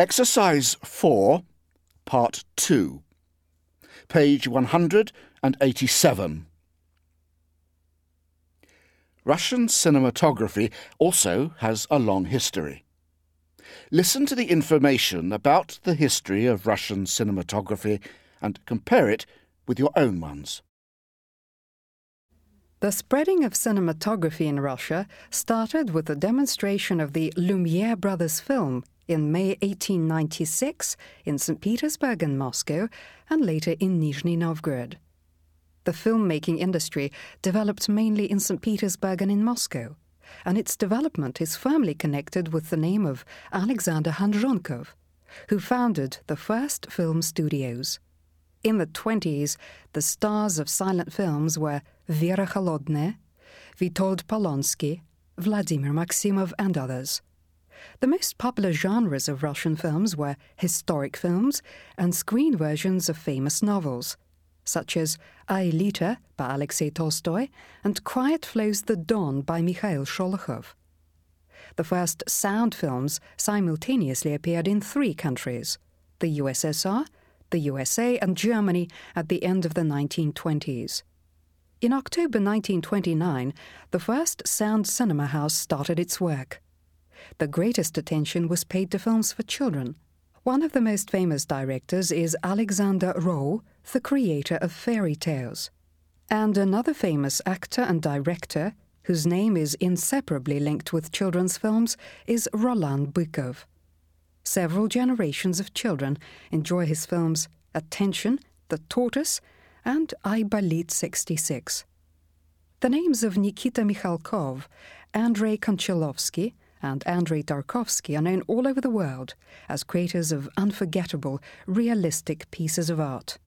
Exercise 4, Part 2, page 187. Russian cinematography also has a long history. Listen to the information about the history of Russian cinematography and compare it with your own ones. The spreading of cinematography in Russia started with the demonstration of the Lumiere brothers film in May 1896 in St. Petersburg and Moscow, and later in Nizhny Novgorod. The filmmaking industry developed mainly in St. Petersburg and in Moscow, and its development is firmly connected with the name of Alexander Khanzhonkov, who founded the first film studios. In the 20s, the stars of silent films were Vera Kholodnaya, Witold Polonsky, Vladimir Maximov, and others. The most popular genres of Russian films were historic films and screen versions of famous novels, such as Aelita by Alexei Tolstoy and Quiet Flows the Don by Mikhail Sholokhov. The first sound films simultaneously appeared in three countries the USSR, the USA, and Germany at the end of the 1920s. In October 1929, the first sound cinema house started its work the greatest attention was paid to films for children. One of the most famous directors is Alexander Rowe, the creator of fairy tales. And another famous actor and director, whose name is inseparably linked with children's films, is Roland Bykov. Several generations of children enjoy his films Attention, The Tortoise, and Aybolit 66. The names of Nikita Mikhalkov, Andrei Konchalovsky, and Andrei Tarkovsky are known all over the world as creators of unforgettable, realistic pieces of art.